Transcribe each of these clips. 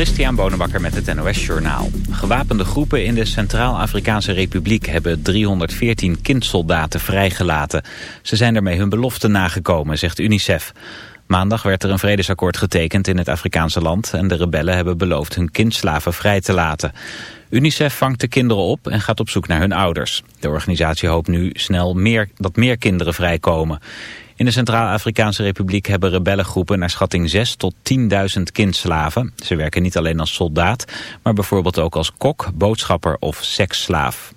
Christian Bonenbakker met het NOS Journaal. Gewapende groepen in de Centraal-Afrikaanse Republiek hebben 314 kindsoldaten vrijgelaten. Ze zijn daarmee hun belofte nagekomen, zegt UNICEF. Maandag werd er een vredesakkoord getekend in het Afrikaanse land... en de rebellen hebben beloofd hun kindslaven vrij te laten. UNICEF vangt de kinderen op en gaat op zoek naar hun ouders. De organisatie hoopt nu snel meer, dat meer kinderen vrijkomen. In de Centraal-Afrikaanse Republiek hebben rebellengroepen naar schatting 6 tot 10.000 kindslaven. Ze werken niet alleen als soldaat, maar bijvoorbeeld ook als kok, boodschapper of seksslaaf.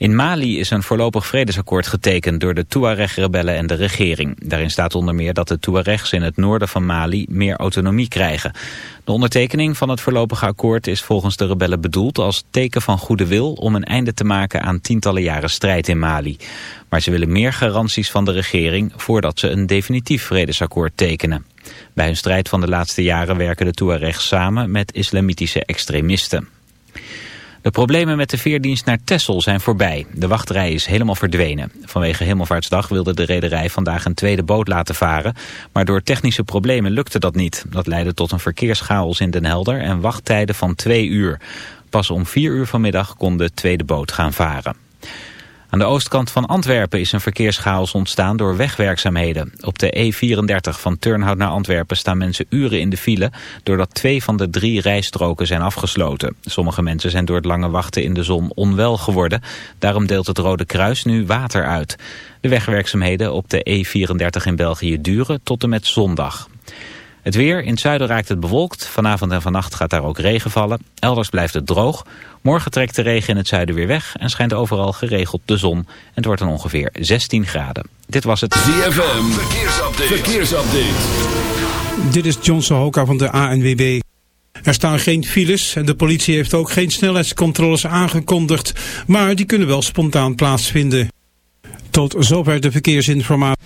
In Mali is een voorlopig vredesakkoord getekend door de Tuareg-rebellen en de regering. Daarin staat onder meer dat de Tuaregs in het noorden van Mali meer autonomie krijgen. De ondertekening van het voorlopige akkoord is volgens de rebellen bedoeld als teken van goede wil om een einde te maken aan tientallen jaren strijd in Mali. Maar ze willen meer garanties van de regering voordat ze een definitief vredesakkoord tekenen. Bij hun strijd van de laatste jaren werken de Tuaregs samen met islamitische extremisten. De problemen met de veerdienst naar Texel zijn voorbij. De wachtrij is helemaal verdwenen. Vanwege Hemelvaartsdag wilde de rederij vandaag een tweede boot laten varen. Maar door technische problemen lukte dat niet. Dat leidde tot een verkeerschaos in Den Helder en wachttijden van twee uur. Pas om vier uur vanmiddag kon de tweede boot gaan varen. Aan de oostkant van Antwerpen is een verkeerschaos ontstaan door wegwerkzaamheden. Op de E34 van Turnhout naar Antwerpen staan mensen uren in de file... doordat twee van de drie rijstroken zijn afgesloten. Sommige mensen zijn door het lange wachten in de zon onwel geworden. Daarom deelt het Rode Kruis nu water uit. De wegwerkzaamheden op de E34 in België duren tot en met zondag. Het weer, in het zuiden raakt het bewolkt. Vanavond en vannacht gaat daar ook regen vallen. Elders blijft het droog. Morgen trekt de regen in het zuiden weer weg en schijnt overal geregeld de zon. En het wordt dan ongeveer 16 graden. Dit was het ZFM Verkeersupdate. Verkeersupdate. Dit is Johnson Hoka van de ANWB. Er staan geen files en de politie heeft ook geen snelheidscontroles aangekondigd. Maar die kunnen wel spontaan plaatsvinden. Tot zover de verkeersinformatie.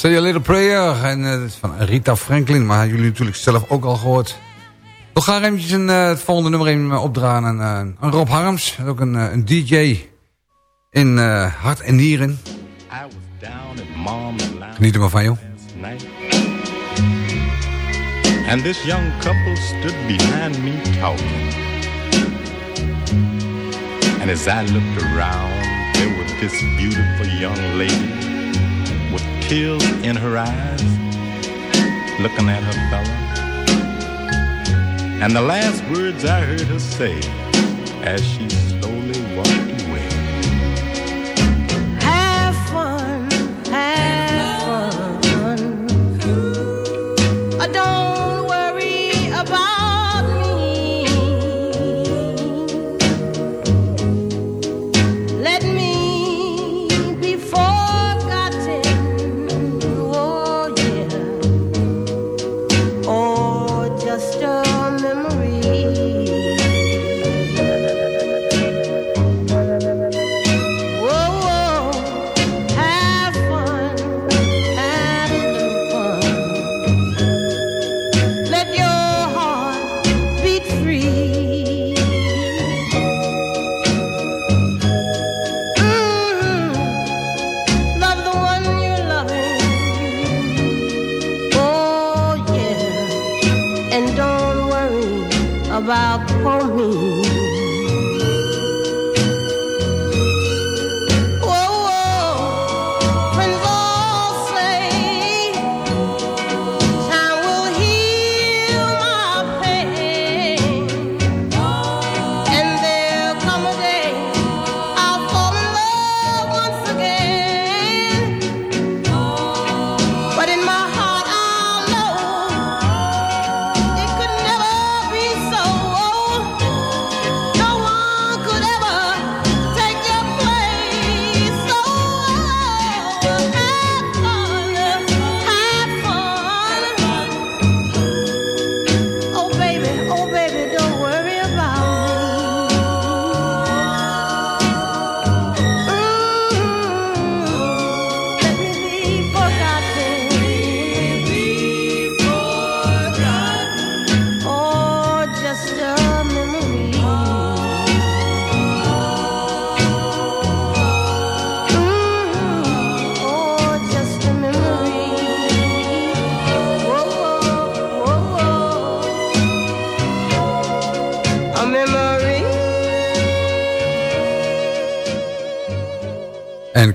Say a Little Prayer. En uh, van Rita Franklin. Maar jullie natuurlijk zelf ook al gehoord. We gaan eventjes een, uh, het volgende nummer in opdragen. Een, uh, een Rob Harms. Ook een, een DJ in hart en nieren. Geniet er maar van, joh. And this young couple stood behind me talking. And as I looked around, there was this beautiful young lady tears in her eyes, looking at her fella. And the last words I heard her say as she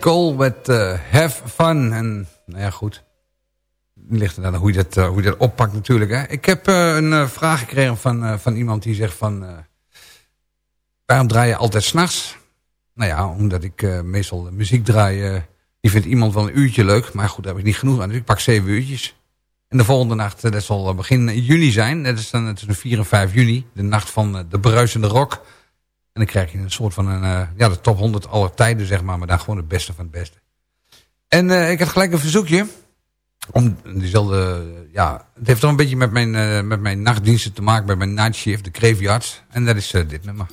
Cole met uh, Have Fun. En nou ja, goed. Ligt er hoe je dat, uh, hoe je dat oppakt natuurlijk. Hè. Ik heb uh, een vraag gekregen van, van iemand die zegt van... waarom draai je altijd s'nachts? Nou ja, omdat ik meestal muziek draai... die vindt iemand wel een uurtje leuk. Maar goed, daar heb ik niet genoeg aan. Dus ik pak zeven uurtjes. En de volgende nacht, dat zal begin juni zijn. Dat is dan tussen 4 en 5 juni. De nacht van de bruisende rock... En dan krijg je een soort van een, uh, ja, de top 100 aller tijden, zeg maar. Maar dan gewoon het beste van het beste. En uh, ik had gelijk een verzoekje. Om diezelfde, ja, het heeft toch een beetje met mijn, uh, met mijn nachtdiensten te maken. Met mijn night shift, de graveyards. En dat is dit nummer.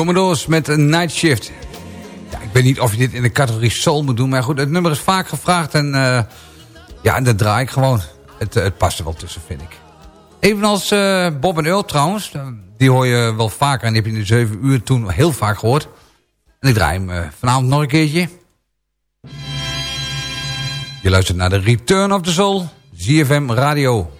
Commodores met een Night Shift. Ja, ik weet niet of je dit in de categorie soul moet doen. Maar goed, het nummer is vaak gevraagd. En uh, ja, en dat draai ik gewoon. Het, het past er wel tussen, vind ik. Evenals uh, Bob en Earl trouwens. Die hoor je wel vaker. En die heb je in de 7 uur toen heel vaak gehoord. En ik draai hem vanavond nog een keertje. Je luistert naar de Return of the Soul. ZFM Radio.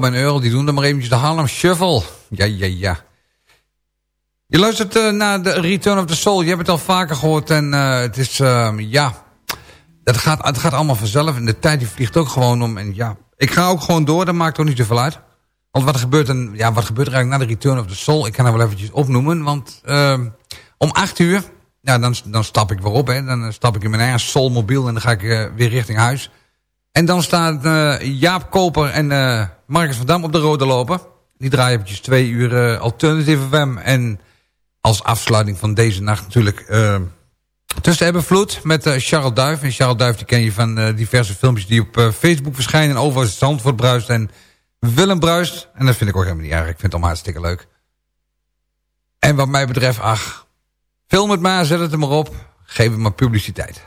Bob en die doen dan maar eventjes de Harlem Shuffle. Ja, ja, ja. Je luistert uh, naar de Return of the Soul. Je hebt het al vaker gehoord en uh, het is, uh, ja... Het gaat, het gaat allemaal vanzelf en de tijd die vliegt ook gewoon om. En ja, ik ga ook gewoon door, dat maakt ook niet zoveel uit. Want wat gebeurt, en, ja, wat gebeurt er eigenlijk na de Return of the Soul? Ik kan er wel eventjes opnoemen, want ehm, om acht uur... Ja, dan, dan stap ik weer op, hè. Dan stap ik in mijn eigen Soulmobiel en dan ga ik weer richting huis. En dan staat Jaap Koper en Marcus van Dam op de rode lopen. Die draaien eventjes twee uur uh, Alternative FM. En als afsluiting van deze nacht natuurlijk... Uh, Tussen hebben vloed met uh, Charles Duif. En Charles Duif die ken je van uh, diverse filmpjes die op uh, Facebook verschijnen. Over Zandvoort bruist en Willem bruist. En dat vind ik ook helemaal niet erg. Ik vind het allemaal hartstikke leuk. En wat mij betreft, ach... Film het maar, zet het er maar op. Geef het maar publiciteit.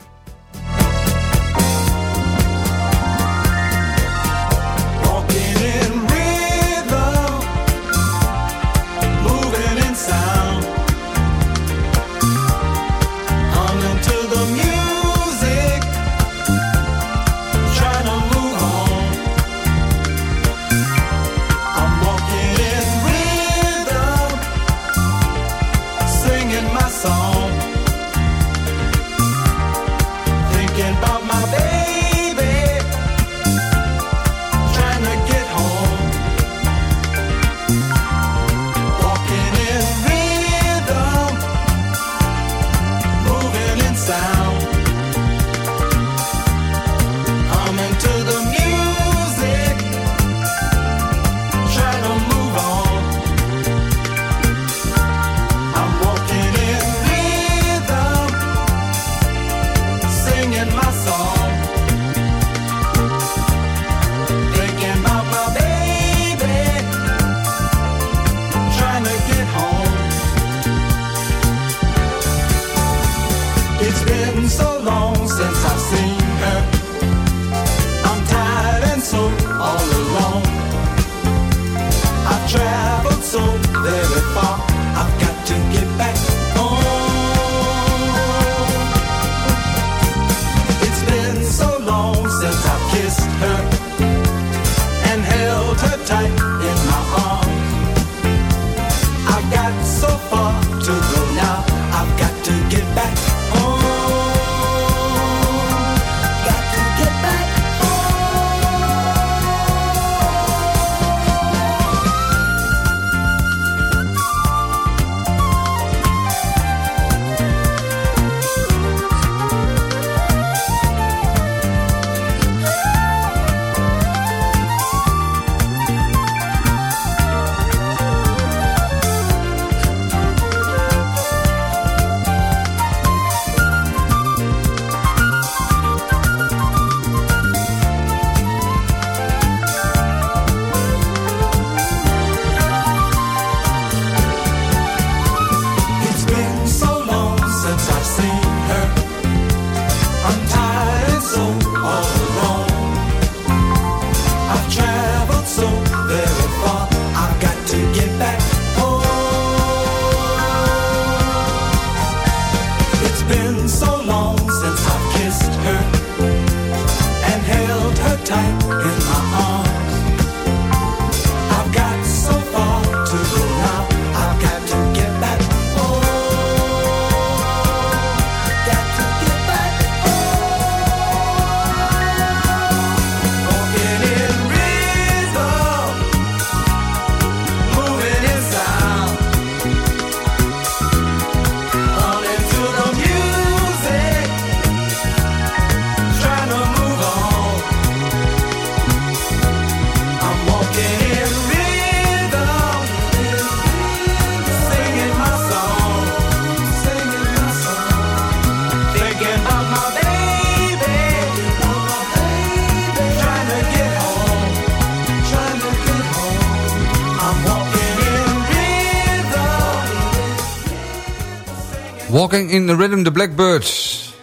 In the Rhythm, the Blackbirds.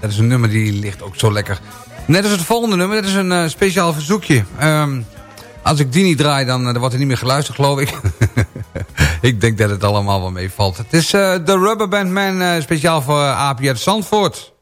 Dat is een nummer die ligt ook zo lekker. Net als het volgende nummer, dat is een uh, speciaal verzoekje. Um, als ik die niet draai, dan, uh, dan wordt er niet meer geluisterd, geloof ik. ik denk dat het allemaal wel meevalt. Het is uh, de Rubber Band Man, speciaal voor APR Zandvoort.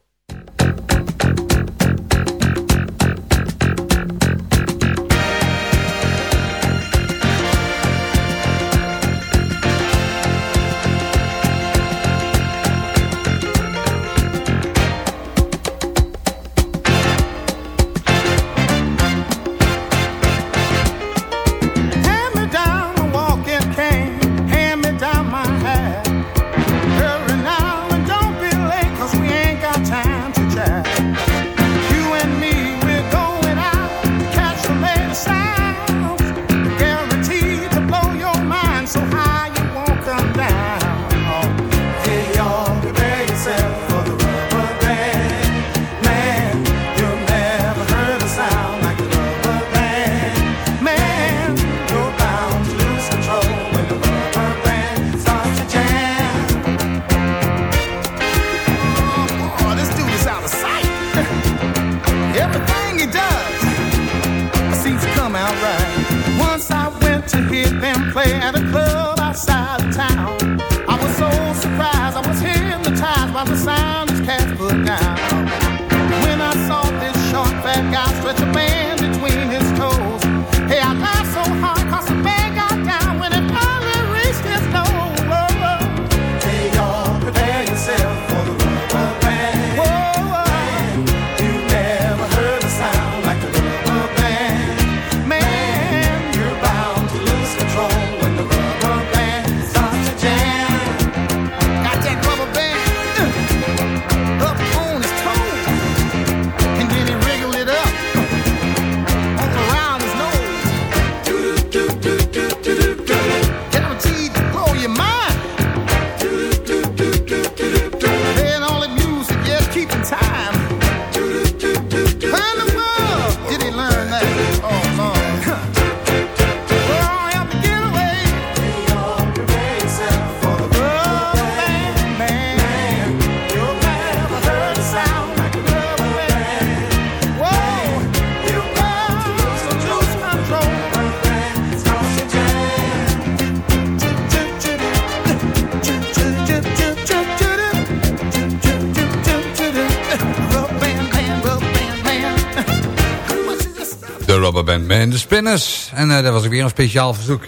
Spinners. En uh, dat was weer een speciaal verzoek.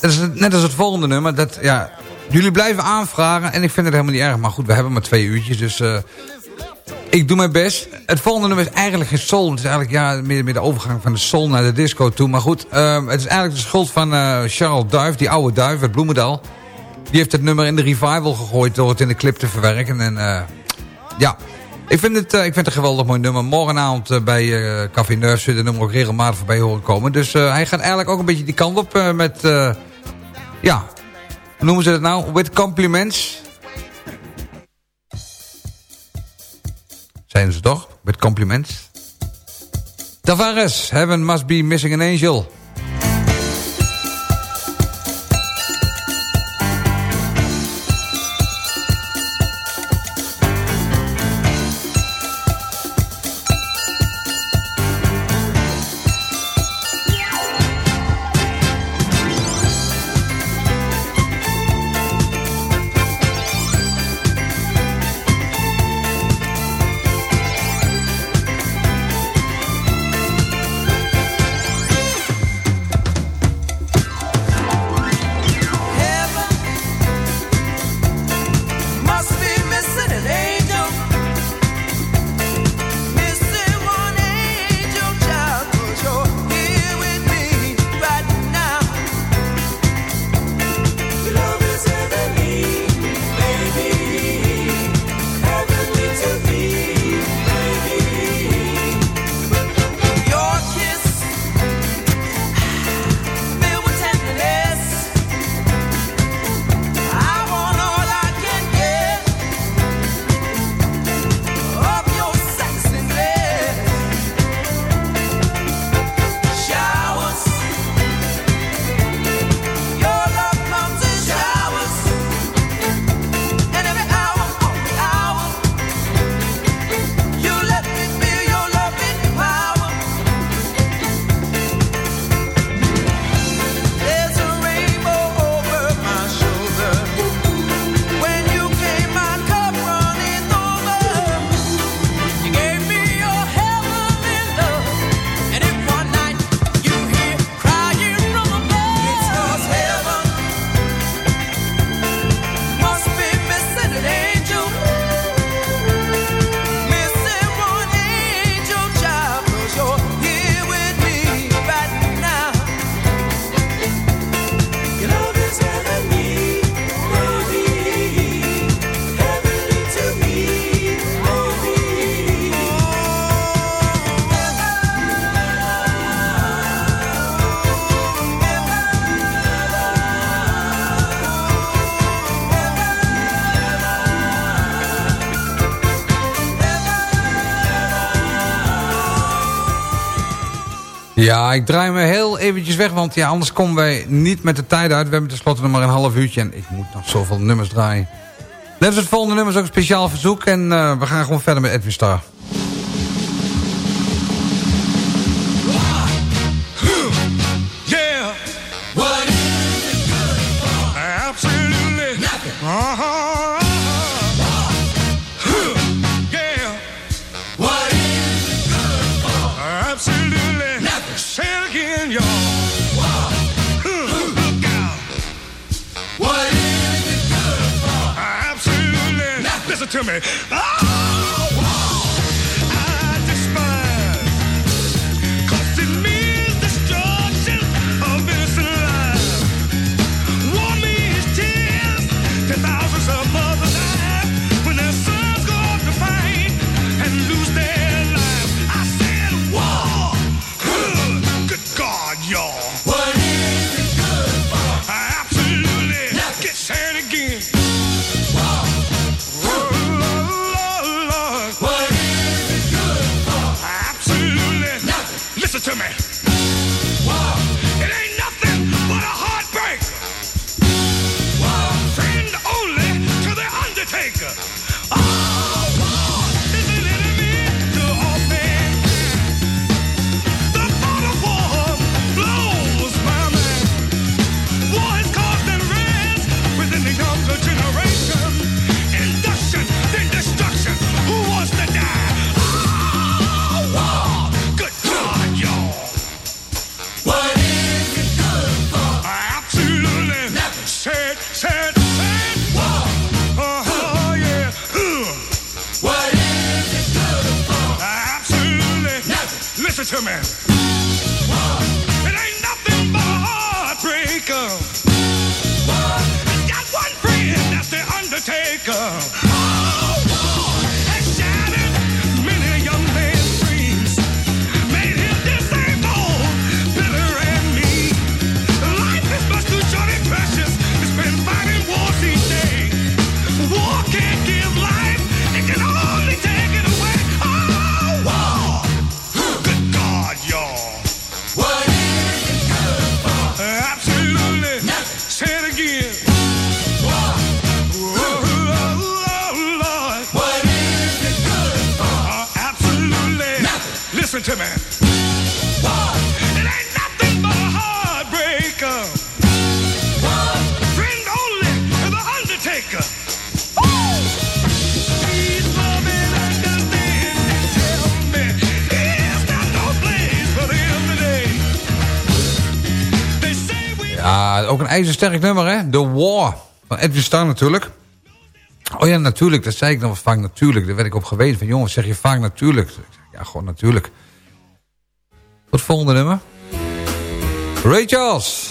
dat is net als het volgende nummer. Dat, ja, jullie blijven aanvragen en ik vind het helemaal niet erg. Maar goed, we hebben maar twee uurtjes, dus... Uh, ik doe mijn best. Het volgende nummer is eigenlijk geen soul. Het is eigenlijk ja, meer, meer de overgang van de soul naar de disco toe. Maar goed, uh, het is eigenlijk de schuld van uh, Charles Duif, die oude Duif uit Bloemendaal. Die heeft het nummer in de revival gegooid door het in de clip te verwerken. En ja, ik vind, het, ik vind het een geweldig mooi nummer. Morgenavond bij Café Nerve zit de nummer ook regelmatig voorbij horen komen. Dus hij gaat eigenlijk ook een beetje die kant op met... ja, hoe noemen ze het nou? With compliments. Zijn ze toch? Met compliments. Tavares, Heaven Must Be Missing an Angel. Ja, ik draai me heel eventjes weg, want ja, anders komen wij niet met de tijd uit. We hebben tenslotte nog maar een half uurtje en ik moet nog zoveel nummers draaien. Net als het volgende nummer is ook een speciaal verzoek en uh, we gaan gewoon verder met Edwin. Listen to me. The. Ja, ook een ijzersterk nummer, hè? The War. Van Edwin Starr natuurlijk. Oh ja, natuurlijk. Dat zei ik nog vaak natuurlijk. Daar werd ik op gewezen. Van jongens, zeg je vaak natuurlijk. Ja, gewoon natuurlijk. Wat volgende nummer? Ray Charles.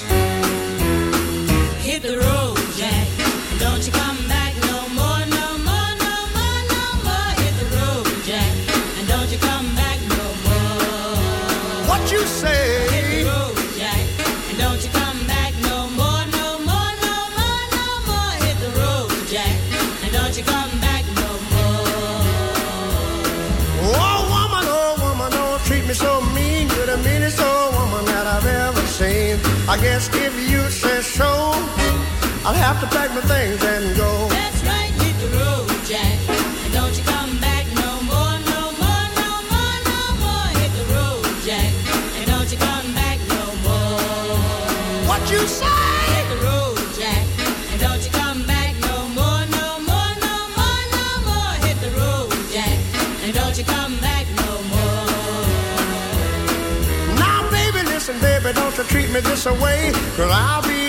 I'll have to pack my things and go. That's right, hit the road, Jack. And don't you come back no more, no more, no more, no more. Hit the road, Jack. And don't you come back no more. What you say? Hit the road, Jack. And don't you come back no more, no more, no more, no more. Hit the road, Jack. And don't you come back no more. Now, baby, Listen, baby, don't you treat me this away, cause I'll be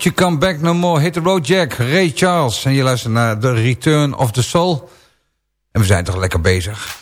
You come back no more. Hit the road, Jack. Ray Charles. En je luistert naar The Return of the Soul. En we zijn toch lekker bezig.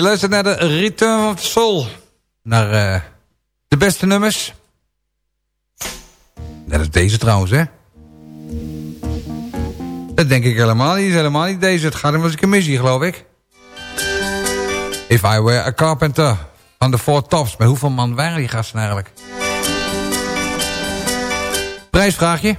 Je luistert naar de Return of the Soul. Naar eh, de beste nummers. Dat is deze trouwens, hè? Dat denk ik helemaal niet. Helemaal niet deze. Het gaat als een missie, geloof ik. If I Were a Carpenter van de Four Tops. Maar hoeveel man waren die gasten eigenlijk? Prijsvraagje.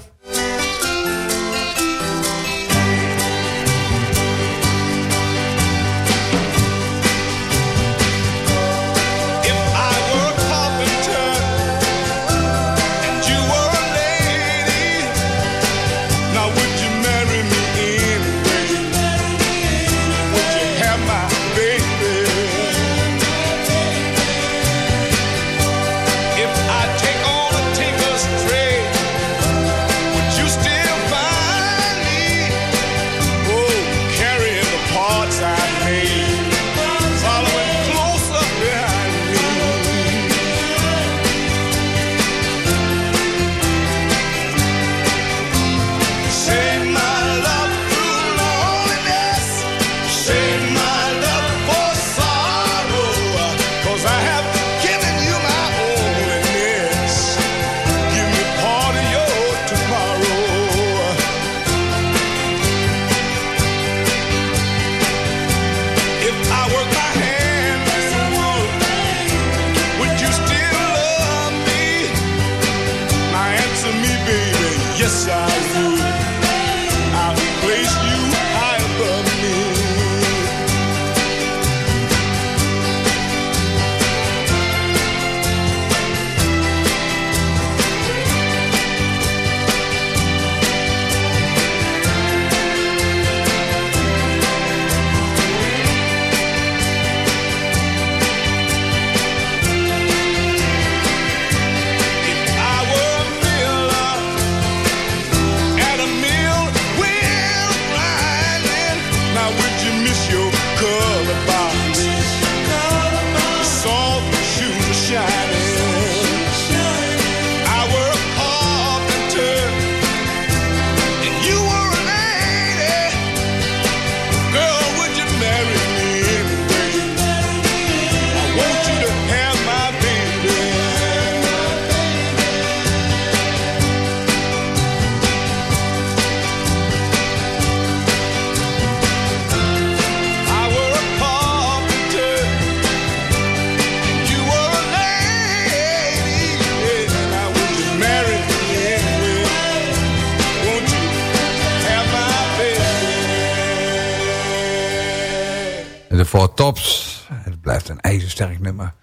Four Tops. Het blijft een ijzersterk nummer.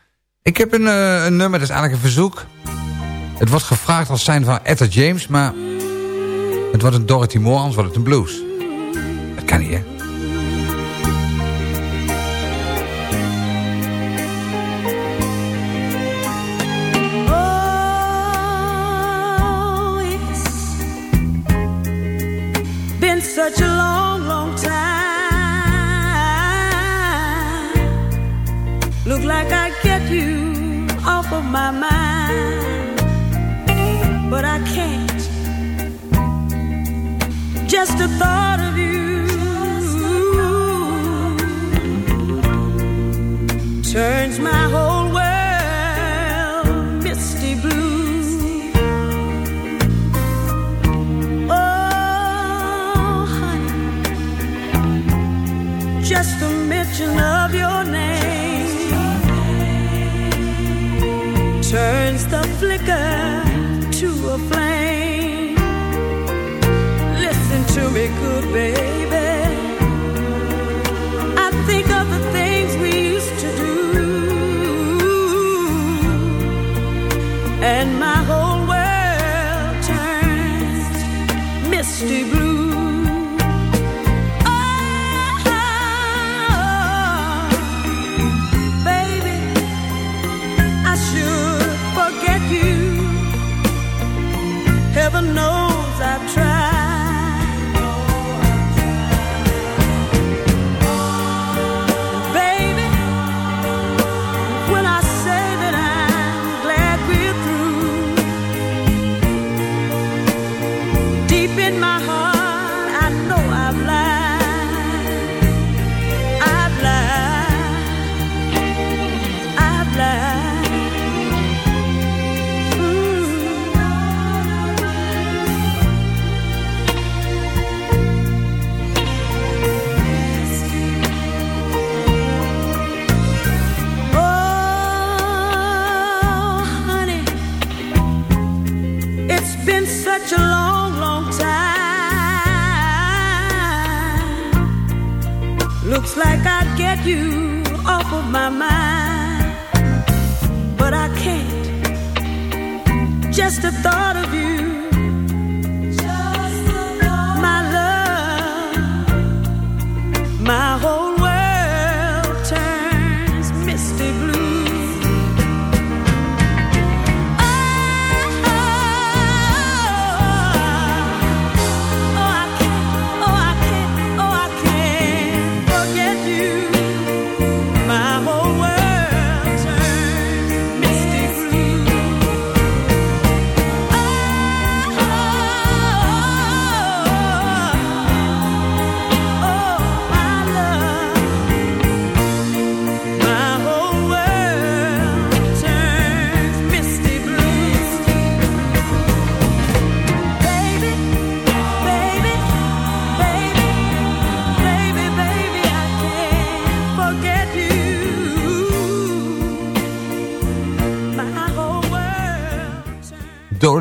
Ik heb een, eh, een nummer, dat is eigenlijk een verzoek. Het wordt gevraagd als zijn van Etta James, maar... Het wordt een Dorothy Moore, anders wordt het een blues. Dat kan niet, hè? My mind, but I can't. Just the thought of you turns my whole world misty blue. Oh, honey, just the mention of your name turns the flicker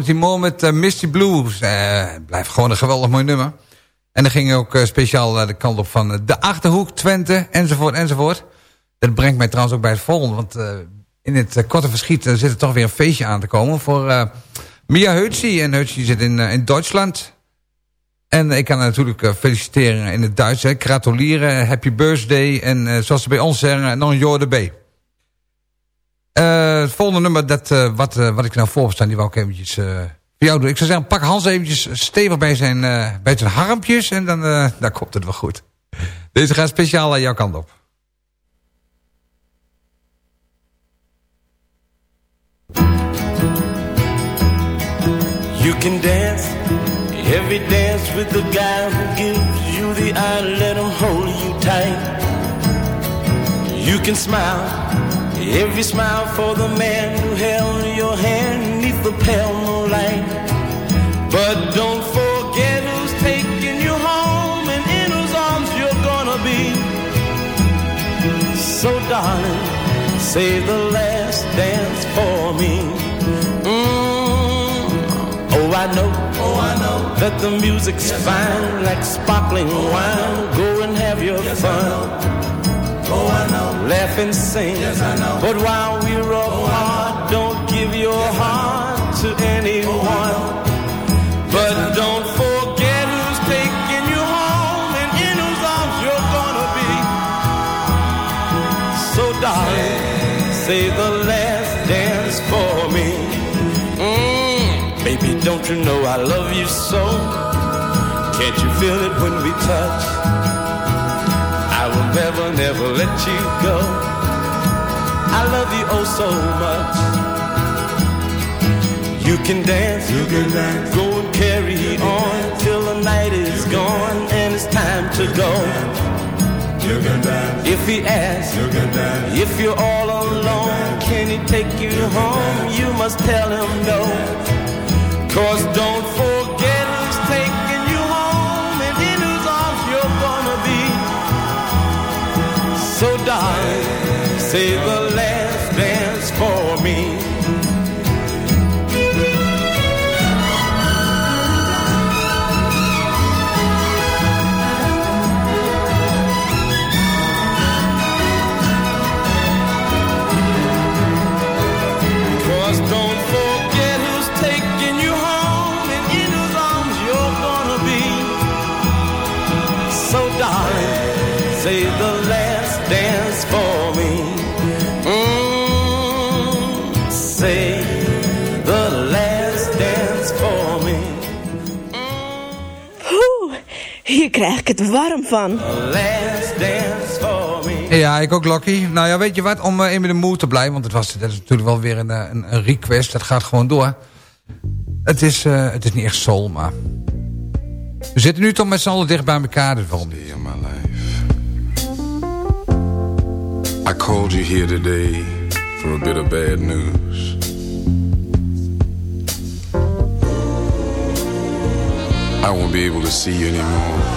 Dorothy Moore met eh, Misty Blues. Eh, blijft gewoon een geweldig mooi nummer. En dan ging ook eh, speciaal de kant op van de Achterhoek, Twente, enzovoort, enzovoort. Dat brengt mij trouwens ook bij het volgende. Want in het korte verschiet zit er toch weer een feestje aan te komen voor Mia Heutzi. En Heutzi zit in, in Duitsland. En ik kan natuurlijk feliciteren in het Duits. Hè. Gratuleren, happy birthday. En zoals ze bij ons zeggen, jaar erbij. Eh, het volgende nummer dat, eh, wat, eh, wat ik nou voor die wou ik eventjes eh, voor jou doen. Ik zou zeggen, pak Hans eventjes stevig bij zijn, eh, bij zijn harmpjes en dan, eh, dan komt het wel goed. Deze gaat speciaal aan jouw kant op. You can dance every dance with the guy who gives you the eye, let him hold you tight. You can smile every smile for the man who held your hand neath the pale moonlight. But don't forget who's taking you home and in whose arms you're gonna be. So darling, save the last dance for me. Mm. Oh, I know, oh, I know that the music's fine, like sparkling wine. Go and have your fun. Oh, I know. Laugh and sing. Yes. But while we're apart, don't give your heart to anyone. But don't forget who's taking you home and in whose arms you're gonna be. So, darling, say the last dance for me. Mm, baby, don't you know I love you so? Can't you feel it when we touch? I will never, never let you go. I love you oh so much. You can dance, you can dance. Go and carry on till the night is gone and it's time to go. You can dance. If he asks, you can dance. If you're all alone, can he take you home? You must tell him no. Cause don't forget say the krijg ik het warm van. The last dance for me. Ja, ik ook Lucky. Nou ja, weet je wat, om uh, in de mood te blijven... want het was, dat is natuurlijk wel weer een, eh, een, een request, dat gaat gewoon door. Het is, uh, het is niet echt soul, maar... We zitten nu toch met z'n allen dicht bij elkaar, dus waarom niet? in my life. I called you here today for a bit of bad news. I won't be able to see you anymore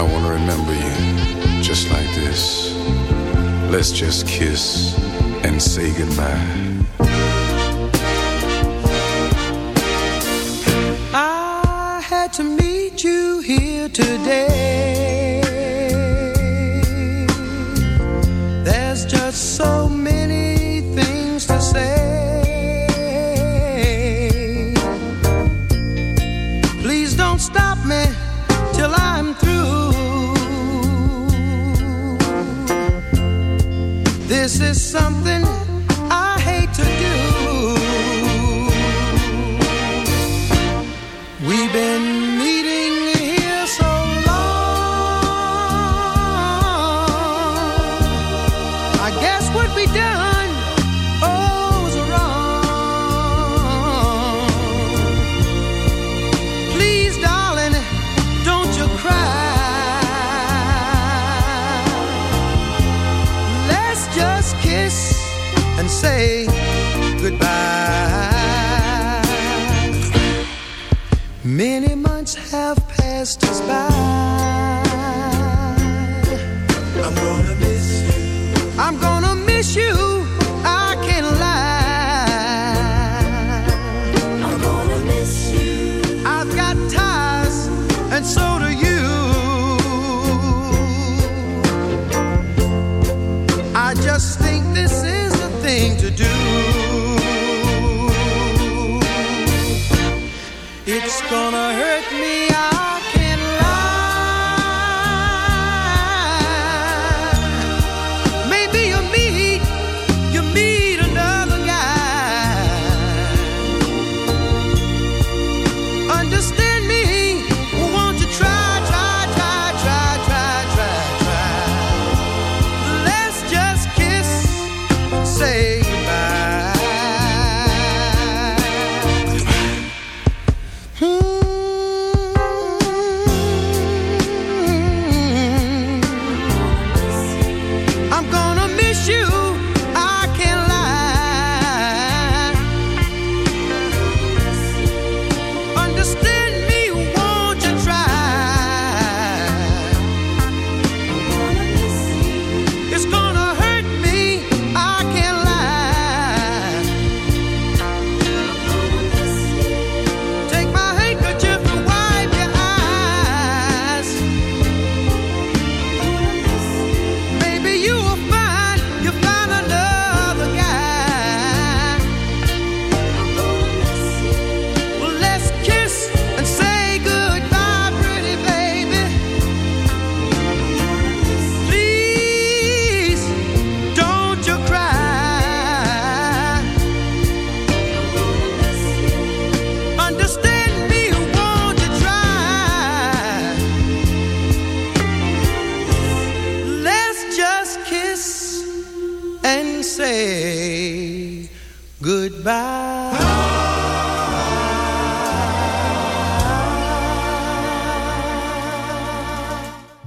I want to remember you just like this. Let's just kiss and say goodbye. I had to meet you here today. There's just so many things to say.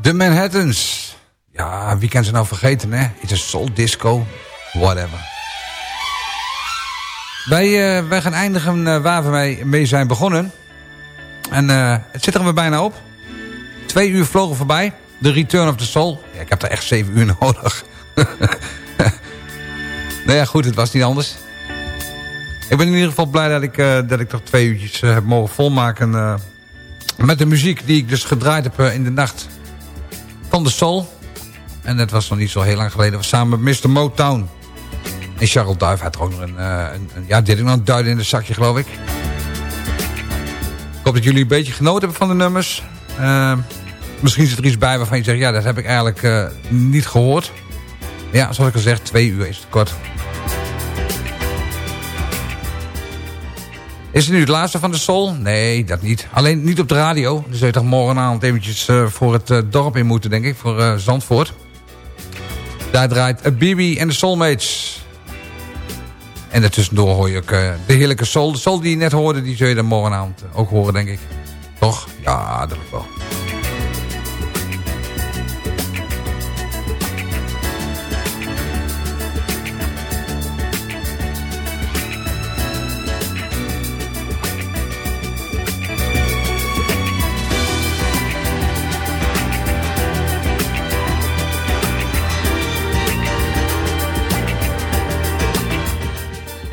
De Manhattans. Ja, wie kan ze nou vergeten, hè? It's a soul disco, whatever. Wij, eh, wij gaan eindigen eh, waar we mee, mee zijn begonnen. En eh, het zit er weer bijna op. Twee uur vlogen voorbij. The Return of the Soul. Ja, ik heb er echt zeven uur nodig. nou ja, goed, het was niet anders. Ik ben in ieder geval blij dat ik, dat ik toch twee uurtjes heb mogen volmaken... met de muziek die ik dus gedraaid heb in de nacht van de Soul. En dat was nog niet zo heel lang geleden. Samen met Mr. Motown. En Charles Duif had ook nog een, eh, een, een ja, dit ook nog een duiden in de zakje, geloof ik. Ik hoop dat jullie een beetje genoten hebben van de nummers. Eh, misschien zit er iets bij waarvan je zegt, ja, dat heb ik eigenlijk eh, niet gehoord. Ja, zoals ik al zeg, twee uur is te kort. Is het nu het laatste van de Soul? Nee, dat niet. Alleen niet op de radio. Dus zul je toch morgenavond eventjes eh, voor het eh, dorp in moeten, denk ik. Voor eh, Zandvoort. Daar draait uh, Bibi en de Soulmates. En daartussendoor hoor je ook de heerlijke Soul. De Soul die je net hoorde, die zul je dan morgenavond ook horen, denk ik. Toch? Ja, dat wel.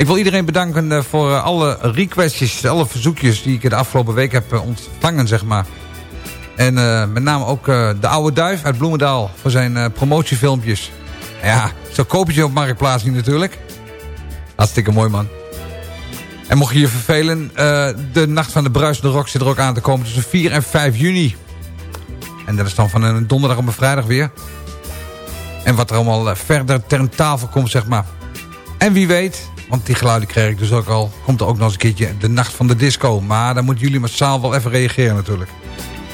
Ik wil iedereen bedanken eh, voor eh, alle requestjes, alle verzoekjes die ik de afgelopen week heb eh, ontvangen, zeg maar. En met name ook de oude duif uit Bloemendaal voor zijn promotiefilmpjes. Ja, zo koop je op Marktplaats niet natuurlijk. Hartstikke mooi man. En mocht je je vervelen, de Nacht van de Bruisende Rock zit er ook aan te komen tussen 4 en 5 juni. En dat is dan van een donderdag op een vrijdag weer. En wat er allemaal verder ter tafel komt, zeg maar. En wie weet, want die geluiden kreeg ik dus ook al... komt er ook nog eens een keertje de Nacht van de Disco. Maar dan moeten jullie massaal wel even reageren natuurlijk.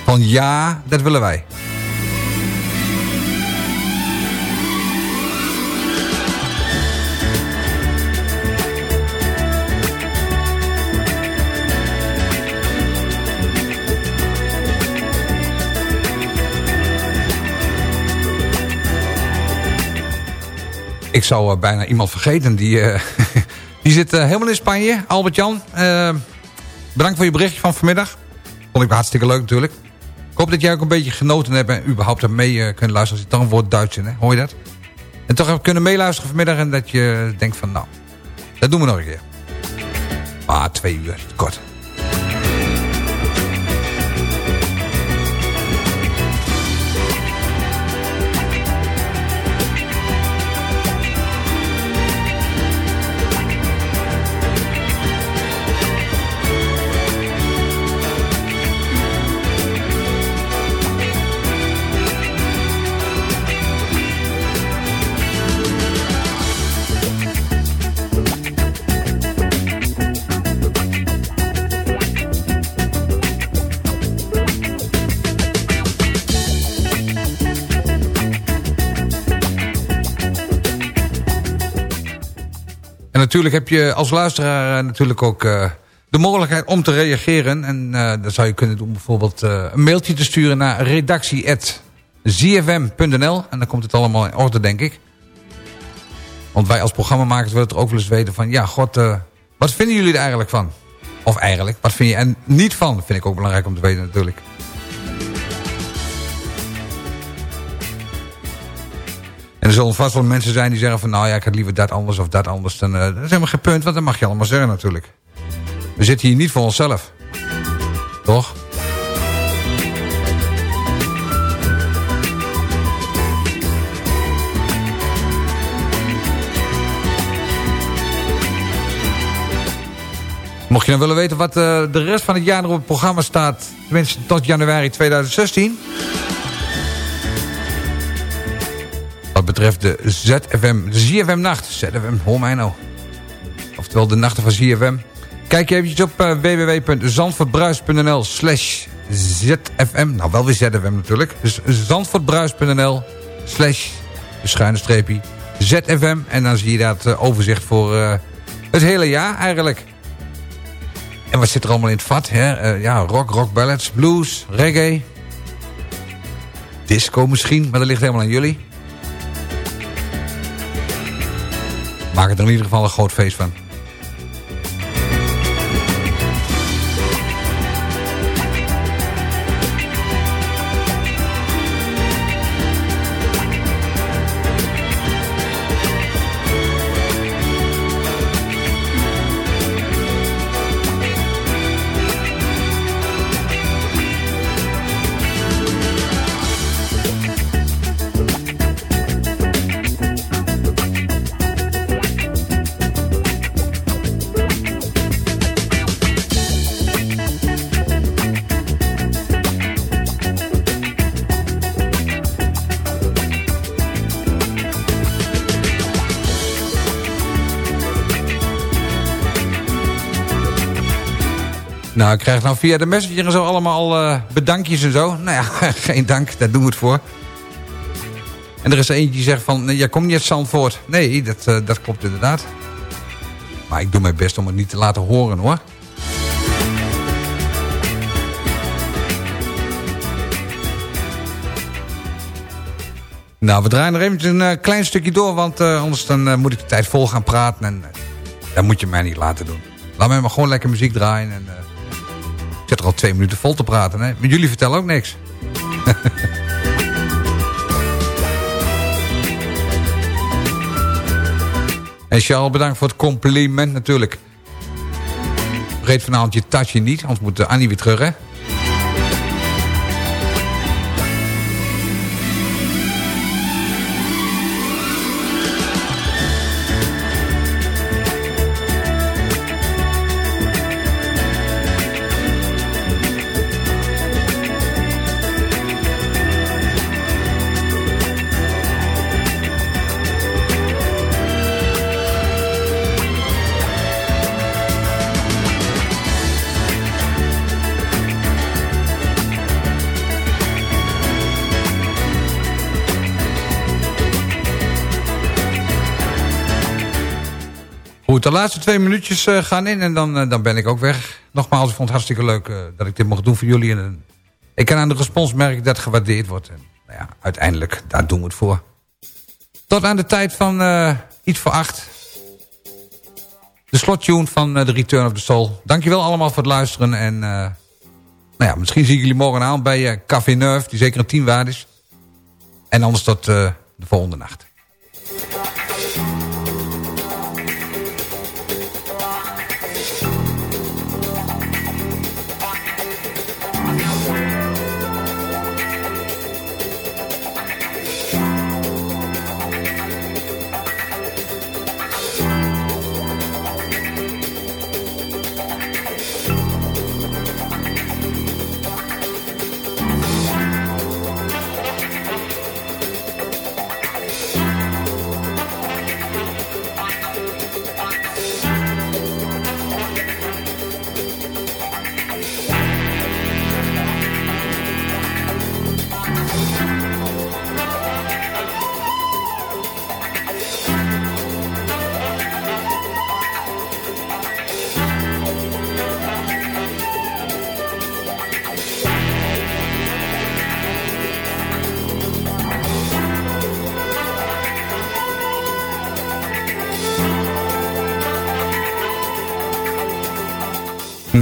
Van ja, dat willen wij. Ik zou eh, bijna iemand vergeten. Die, eh, die zit eh, helemaal in Spanje. Albert-Jan, eh, bedankt voor je berichtje van vanmiddag. Vond ik hartstikke leuk natuurlijk. Ik hoop dat jij ook een beetje genoten hebt en überhaupt hebt mee eh, kunnen luisteren. Als je een woord Duits in, hè? hoor je dat? En toch hebt kunnen meeluisteren vanmiddag en dat je denkt van nou, dat doen we nog een keer. Maar twee uur, kort. En natuurlijk heb je als luisteraar eh, natuurlijk ook eh, de mogelijkheid om te reageren. En eh dan zou je kunnen doen bijvoorbeeld een mailtje te sturen naar redactie.zfm.nl. En dan komt het allemaal in orde, denk ik. Want wij als programmamakers willen het ook wel eens weten van... Ja, god, wat vinden jullie er eigenlijk van? Of eigenlijk, wat vind je er niet van? Vind ik ook belangrijk om te weten natuurlijk. Er zullen vast wel mensen zijn die zeggen van... nou ja, ik had liever dat anders of dat anders. Dan, eh, dat is helemaal geen punt, want dat mag je allemaal zeggen natuurlijk. We zitten hier niet voor onszelf. Toch? Mocht je nou willen weten wat eh, de rest van het jaar op het programma staat... tenminste tot januari 2016... betreft de ZFM, de ZFM Nacht. ZFM, hoor mij nou. Oftewel de nachten van ZFM. Kijk je eventjes op uh, www.zandvoortbruis.nl slash ZFM. Nou, wel weer ZFM natuurlijk. Dus zandvoortbruis.nl slash, schuine streepje, ZFM. En dan zie je dat uh, overzicht voor uh, het hele jaar eigenlijk. En wat zit er allemaal in het vat? Hè? Ja, rock, rock ballads, blues, reggae. Disco misschien, maar dat ligt helemaal aan jullie. Maak er in ieder geval een groot feest van. Nou, ik krijg nou via de messenger en zo allemaal uh, bedankjes en zo. Nou ja, geen dank, daar doen we het voor. En er is eentje die zegt van, jij komt niet uit Zandvoort. Nee, dat, uh, dat klopt inderdaad. Maar ik doe mijn best om het niet te laten horen hoor. Nou, we draaien er eventjes een uh, klein stukje door, want anders dan, moet ik de tijd vol gaan praten. En dat moet je mij niet laten doen. Laat mij maar gewoon lekker muziek draaien. En, al twee minuten vol te praten. Hè? Maar jullie vertellen ook niks. En Charles, bedankt voor het compliment natuurlijk. Vergeet vanavond je tasje niet, anders moet Annie weer terug, hè? De laatste twee minuutjes eh, gaan in en dan, eh, dan ben ik ook weg. Nogmaals, ik vond het hartstikke leuk eh, dat ik dit mocht doen voor jullie. En, ik kan aan de respons dat gewaardeerd wordt. En, nou ja, uiteindelijk, daar doen we het voor. Tot aan de tijd van iets voor acht. De slottune van The Return of the Soul. Dankjewel allemaal voor het luisteren. En nou ja, misschien zie ik jullie morgen aan bij Café Nerve, die zeker een 10 waard is. En anders tot de volgende nacht.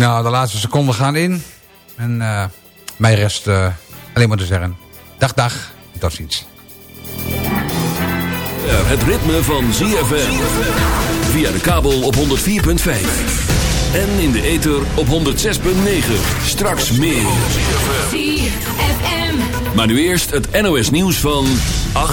Nou, de laatste seconden gaan in. En eh mij rest eh, alleen maar te zeggen. Dag, dag. Tot ziens. Het ritme van ZFM. Via de kabel op 104.5. En in de ether op 106.9. Straks meer. ZFM. Maar nu eerst het NOS nieuws van 8